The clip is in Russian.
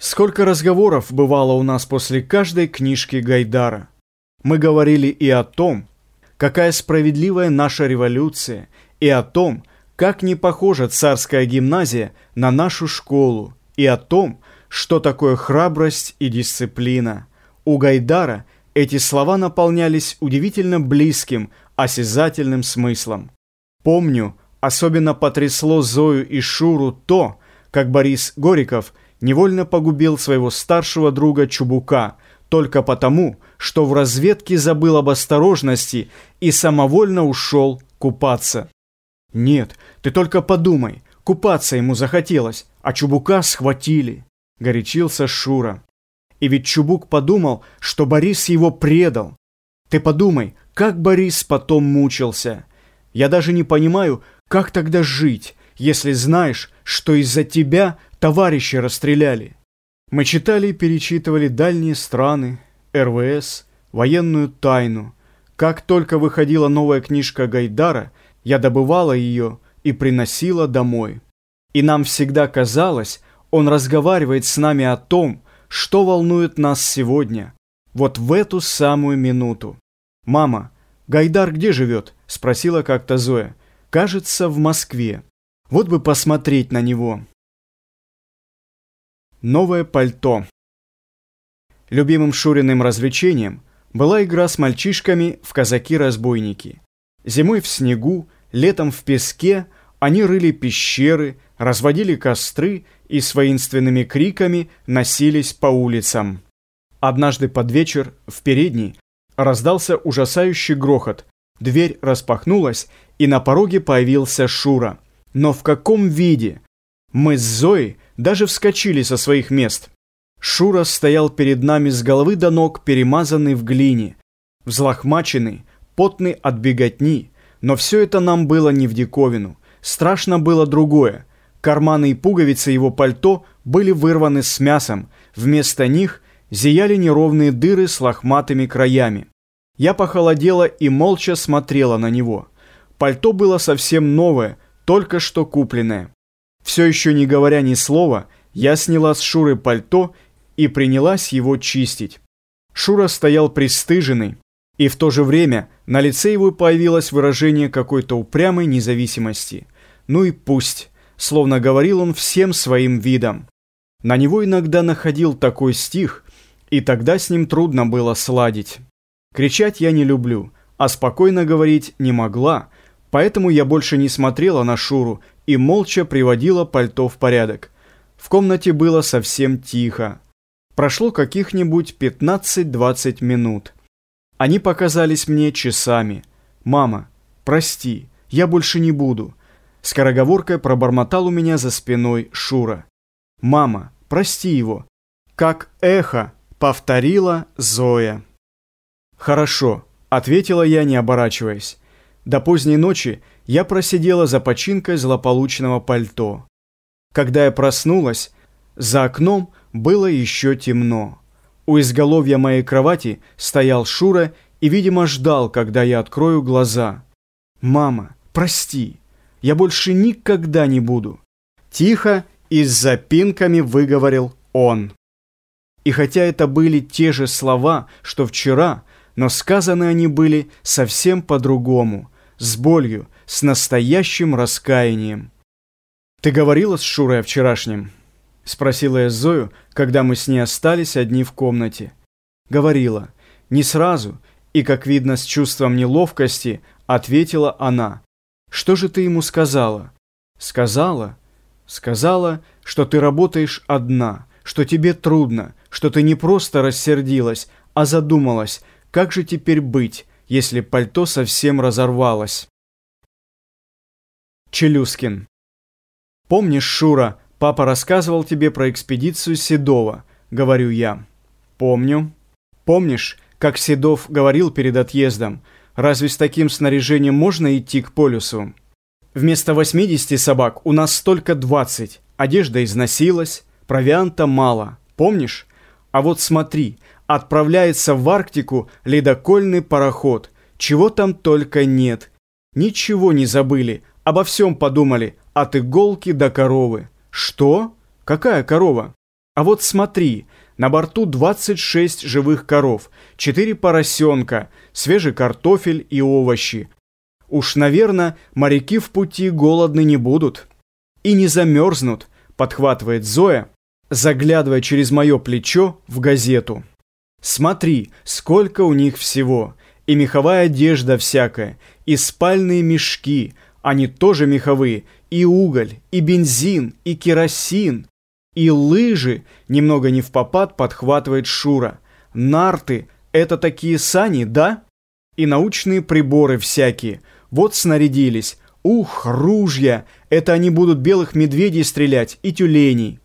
Сколько разговоров бывало у нас после каждой книжки Гайдара. Мы говорили и о том, какая справедливая наша революция, и о том, как не похожа царская гимназия на нашу школу, и о том, что такое храбрость и дисциплина. У Гайдара эти слова наполнялись удивительно близким, осязательным смыслом. Помню, особенно потрясло Зою и Шуру то, как Борис Гориков – невольно погубил своего старшего друга Чубука только потому, что в разведке забыл об осторожности и самовольно ушел купаться. Нет, ты только подумай, купаться ему захотелось, а Чубука схватили, горячился Шура. И ведь Чубук подумал, что Борис его предал. Ты подумай, как Борис потом мучился. Я даже не понимаю, как тогда жить, если знаешь, что из-за тебя товарищи расстреляли. Мы читали и перечитывали дальние страны, РВС, военную тайну. Как только выходила новая книжка Гайдара, я добывала ее и приносила домой. И нам всегда казалось, он разговаривает с нами о том, что волнует нас сегодня, вот в эту самую минуту. «Мама, Гайдар где живет?» – спросила как-то Зоя. «Кажется, в Москве. Вот бы посмотреть на него». Новое пальто. Любимым Шуриным развлечением была игра с мальчишками в казаки-разбойники. Зимой в снегу, летом в песке они рыли пещеры, разводили костры и с воинственными криками носились по улицам. Однажды под вечер в передней раздался ужасающий грохот. Дверь распахнулась, и на пороге появился Шура. Но в каком виде? Мы с Зоей даже вскочили со своих мест. Шура стоял перед нами с головы до ног, перемазанный в глине, взлохмаченный, потный от беготни, но все это нам было не в диковину. Страшно было другое. Карманы и пуговицы его пальто были вырваны с мясом, вместо них зияли неровные дыры с лохматыми краями. Я похолодела и молча смотрела на него. Пальто было совсем новое, только что купленное. Все еще не говоря ни слова, я сняла с Шуры пальто и принялась его чистить. Шура стоял пристыженный, и в то же время на лице его появилось выражение какой-то упрямой независимости. Ну и пусть, словно говорил он всем своим видом. На него иногда находил такой стих, и тогда с ним трудно было сладить. Кричать я не люблю, а спокойно говорить не могла, поэтому я больше не смотрела на Шуру и молча приводила пальто в порядок. В комнате было совсем тихо. Прошло каких-нибудь 15-20 минут. Они показались мне часами. «Мама, прости, я больше не буду». Скороговоркой пробормотал у меня за спиной Шура. «Мама, прости его». Как эхо повторила Зоя. «Хорошо», — ответила я, не оборачиваясь. До поздней ночи я просидела за починкой злополучного пальто. Когда я проснулась, за окном было еще темно. У изголовья моей кровати стоял Шура и, видимо, ждал, когда я открою глаза. «Мама, прости, я больше никогда не буду». Тихо и с запинками выговорил он. И хотя это были те же слова, что вчера, но сказаны они были совсем по-другому – с болью, с настоящим раскаянием. «Ты говорила с Шурой о вчерашнем?» – спросила я Зою, когда мы с ней остались одни в комнате. «Говорила. Не сразу, и, как видно, с чувством неловкости, ответила она. Что же ты ему сказала?» «Сказала?» «Сказала, что ты работаешь одна, что тебе трудно, что ты не просто рассердилась, а задумалась, как же теперь быть, если пальто совсем разорвалось. Челюскин. Помнишь, Шура, папа рассказывал тебе про экспедицию Седова, говорю я. Помню. Помнишь, как Седов говорил перед отъездом, разве с таким снаряжением можно идти к полюсу? Вместо 80 собак у нас только 20. Одежда износилась, провианта мало. Помнишь? А вот смотри, отправляется в Арктику ледокольный пароход. Чего там только нет. Ничего не забыли, обо всем подумали, от иголки до коровы. Что? Какая корова? А вот смотри, на борту 26 живых коров, 4 поросенка, свежий картофель и овощи. Уж, наверное, моряки в пути голодны не будут. И не замерзнут, подхватывает Зоя, заглядывая через мое плечо в газету. Смотри, сколько у них всего. И меховая одежда всякая, и спальные мешки, они тоже меховые, и уголь, и бензин, и керосин, и лыжи, немного не в попад подхватывает Шура. Нарты — это такие сани, да? И научные приборы всякие. Вот снарядились. Ух, ружья! Это они будут белых медведей стрелять и тюленей.